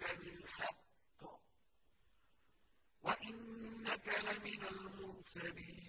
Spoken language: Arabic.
رَبُّكَ بِالْحَقِّ وَإِنَّكَ لَمِنَ الْمُرْسَلِينَ.